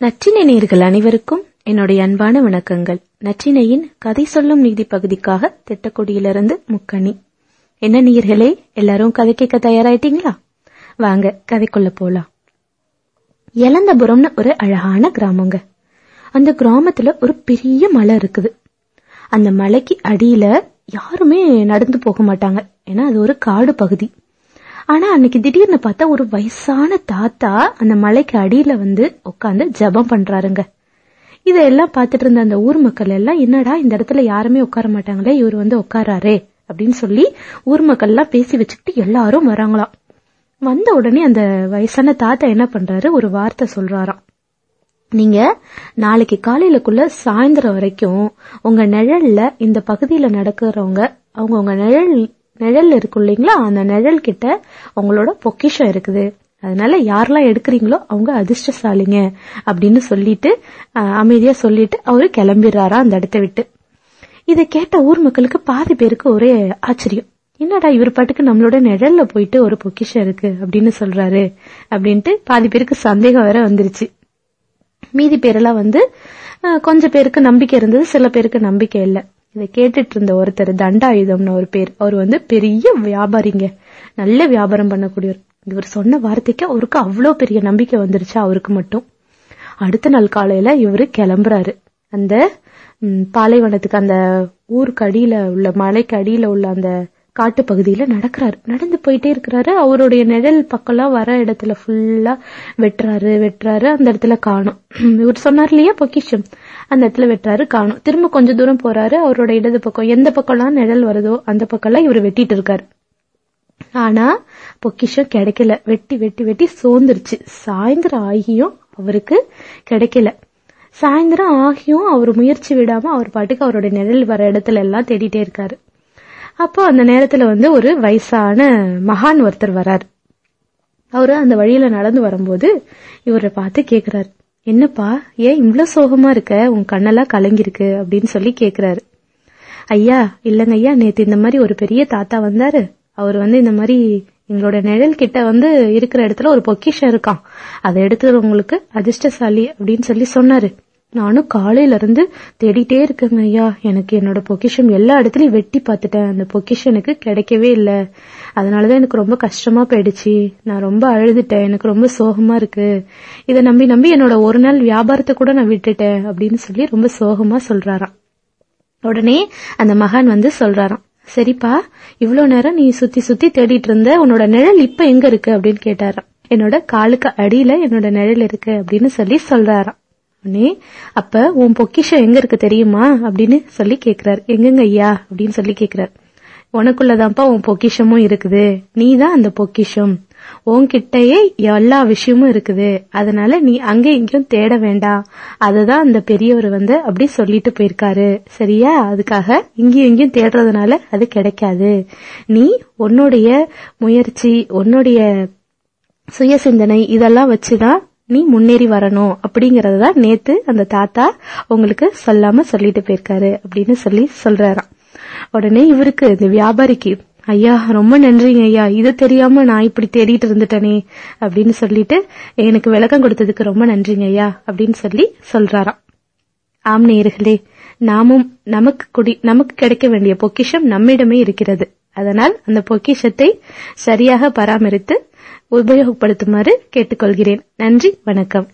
நற்றினை நேர்கள் அனைவருக்கும் என்னுடைய அன்பான வணக்கங்கள். நற்றினையின் கதை சொல்லும் நீதி பகுதிக்காக திட்டக்குடியிலிருந்து முக்கணி என்ன நீர்களே எல்லாரும் கதை கேட்க தயாராயிட்டீங்களா? வாங்க கதைக்குள்ள போலாம். எலந்தபுரம்னு ஒரு அழகான கிராமங்க. அந்த கிராமத்துல ஒரு பெரிய மலை இருக்குது. அந்த மலைக்கு அடியில யாருமே நடந்து போக மாட்டாங்க. ஏன்னா அது ஒரு காடு பகுதி. ஆனா அன்னைக்கு திடீர்னு பார்த்தா ஒரு வயசான தாத்தா அந்த மலைக்கு அடியில வந்து உட்காந்து ஜபம் பண்றாருங்க. இதெல்லாம் பார்த்துட்டு இருந்த அந்த ஊர் மக்கள் எல்லாம் என்னடா இந்த இடத்துல யாருமே உட்கார மாட்டாங்களே இவர் வந்து உட்காராரே அப்படின்னு சொல்லி ஊர் மக்கள் எல்லாம் பேசி வச்சுக்கிட்டு எல்லாரும் வராங்களாம். வந்த உடனே அந்த வயசான தாத்தா என்ன பண்றாரு? ஒரு வார்த்தை சொல்றாராம். நீங்க நாளைக்கு காலையிலக்குள்ள சாயந்தரம் வரைக்கும் உங்க நிழல்ல இந்த பகுதியில நடக்கிறவங்க அவங்க உங்க நிழல் நிழல் இருக்கும் இல்லைங்களா? அந்த நிழல் கிட்ட உங்களோட பொக்கிஷம் இருக்குது. அதனால யாரெல்லாம் எடுக்கிறீங்களோ அவங்க அதிர்ஷ்டசாலிங்க அப்படின்னு சொல்லிட்டு அமைதியா சொல்லிட்டு அவரு கிளம்பிடுறாரா அந்த இடத்த விட்டு. இதை கேட்ட ஊர் மக்களுக்கு பாதி பேருக்கு ஒரே ஆச்சரியம். என்னடா இவர் பாட்டுக்கு நம்மளோட நிழல்ல போயிட்டு ஒரு பொக்கிஷம் இருக்கு அப்படின்னு சொல்றாரு அப்படின்ட்டு பாதி பேருக்கு சந்தேகம் வேற வந்துருச்சு. மீதி பேரெல்லாம் வந்து கொஞ்ச கொஞ்சம் பேருக்கு நம்பிக்கை இருந்தது சில பேருக்கு நம்பிக்கை இல்லை. இதை கேட்டுட்டு இருந்த ஒருத்தர் தண்டாயுதம்னு ஒரு பேர். அவர் வந்து பெரிய வியாபாரிங்க. நல்ல வியாபாரம் பண்ணக்கூடியவர். இவர் சொன்ன வார்த்தைக்கு அவருக்கு அவ்வளோ பெரிய நம்பிக்கை வந்துருச்சு அவருக்கு மட்டும். அடுத்த நாள் காலையில இவரு கிளம்புறாரு. அந்த பாலைவனத்துக்கு அந்த ஊருக்கு அடியில உள்ள மலைக்கு அடியில உள்ள அந்த காட்டு பகுதியில நடக்கிறாரு. நடந்து போயிட்டே இருக்கிறாரு. அவருடைய நிழல் பக்கம்லாம் வர இடத்துல ஃபுல்லா வெட்டுறாரு வெட்டுறாரு. அந்த இடத்துல காணும். இவர் சொன்னார் இல்லையா பொக்கிஷம்? அந்த இடத்துல வெட்டுறாரு காணும். திரும்ப கொஞ்ச தூரம் போறாரு. அவரோட இடது பக்கம் எந்த பக்கம்லாம் நிழல் வருதோ அந்த பக்கம்லாம் இவர் வெட்டிட்டு இருக்காரு. ஆனா பொக்கிஷம் கிடைக்கல. வெட்டி வெட்டி வெட்டி சோர்ந்துருச்சு. சாயந்தரம் ஆகியும் அவருக்கு கிடைக்கல. சாயந்தரம் ஆகியும் அவர் முயற்சி விடாம அவர் பாட்டுக்கு அவரோட நிழல் வர இடத்துல எல்லாம் தேடிட்டே இருக்காரு. அப்போ அந்த நேரத்துல வந்து ஒரு வயசான மகான் ஒருத்தர் வரார். அவரு அந்த வழியில நடந்து வரும்போது இவரை பார்த்து கேக்குறாரு. என்னப்பா ஏன் இவ்வளவு சோகமா இருக்க? உன் கண்ணெல்லாம் கலங்கிருக்கு அப்படின்னு சொல்லி கேக்குறாரு. ஐயா இல்லங்க ஐயா நேத்து இந்த மாதிரி ஒரு பெரிய தாத்தா வந்தாரு. அவர் வந்து இந்த மாதிரி எங்களோட நிழல் கிட்ட வந்து இருக்கிற இடத்துல ஒரு பொக்கிஷம் இருக்கான் அதை எடுத்துறவங்களுக்கு அதிர்ஷ்டசாலி அப்படின்னு சொல்லி சொன்னாரு. நானும் காலையில இருந்து தேடிட்டே இருக்கேங்க ஐயா. எனக்கு என்னோட பொக்கிஷம் எல்லா இடத்துலயும் வெட்டி பார்த்துட்டேன். அந்த பொக்கிஷம் எனக்கு கிடைக்கவே இல்லை. அதனாலதான் எனக்கு ரொம்ப கஷ்டமா போயிடுச்சு. நான் ரொம்ப அழுதுட்டேன். எனக்கு ரொம்ப சோகமா இருக்கு. இதை நம்பி நம்பி என்னோட ஒரு நாள் வியாபாரத்தை கூட நான் விட்டுட்டேன் அப்படின்னு சொல்லி ரொம்ப சோகமா சொல்றாராம். உடனே அந்த மகான் வந்து சொல்றாராம் சரிப்பா இவ்வளவு நேரம் நீ சுத்தி சுத்தி தேடிட்டு இருந்த உன்னோட நிழல் இப்ப எங்க இருக்கு? அப்படின்னு கேட்டாராம். என்னோட காலுக்கு அடியில என்னோட நிழல் இருக்கு அப்படின்னு சொல்லி சொல்றாராம். உடனே அப்ப உன் பொக்கிஷம் எங்க இருக்கு தெரியுமா? அப்படின்னு சொல்லி கேக்குறாரு. எங்கங்க ஐயா? அப்படின்னு சொல்லி கேக்குறாரு. உனக்குள்ளதான்ப்பா உன் பொக்கிஷமும் இருக்குது. நீ தான் அந்த பொக்கிஷம். உன்கிட்டயே எல்லா விஷயமும் இருக்குது. அதனால நீ அங்க இங்கேயும் தேட வேண்டாம் அததான் அந்த பெரியவர் வந்து அப்படி சொல்லிட்டு போயிருக்காரு. சரியா? அதுக்காக இங்கேயும் இங்கேயும் தேடுறதுனால அது கிடைக்காது. நீ உன்னுடைய முயற்சி உன்னுடைய சுய சிந்தனை இதெல்லாம் வச்சுதான் நீ முன்னேறி வரணும் அப்படிங்கறதுதான் நேத்து அந்த தாத்தா உங்களுக்கு சொல்லாம சொல்லிட்டு போயிருக்காரு அப்படின்னு சொல்லி சொல்றாராம். உடனே இவருக்கு இந்த வியாபாரிக்கு ஐயா ரொம்ப நன்றிங்க ஐயா. இது தெரியாம நான் இப்படி தேடிட்டு இருந்துட்டேனே அப்படின்னு சொல்லிட்டு எனக்கு விளக்கம் கொடுத்ததுக்கு ரொம்ப நன்றிங்க ஐயா அப்படின்னு சொல்லி சொல்றாராம். ஆம் நேயர்களே நாமும் நமக்கு குடி நமக்கு கிடைக்க வேண்டிய பொக்கிஷம் நம்மிடமே இருக்கிறது. அதனால் அந்த பொக்கிஷத்தை சரியாக பராமரித்து உபயோகப்படுத்துமாறு கேட்டுக்கொள்கிறேன். நன்றி வணக்கம்.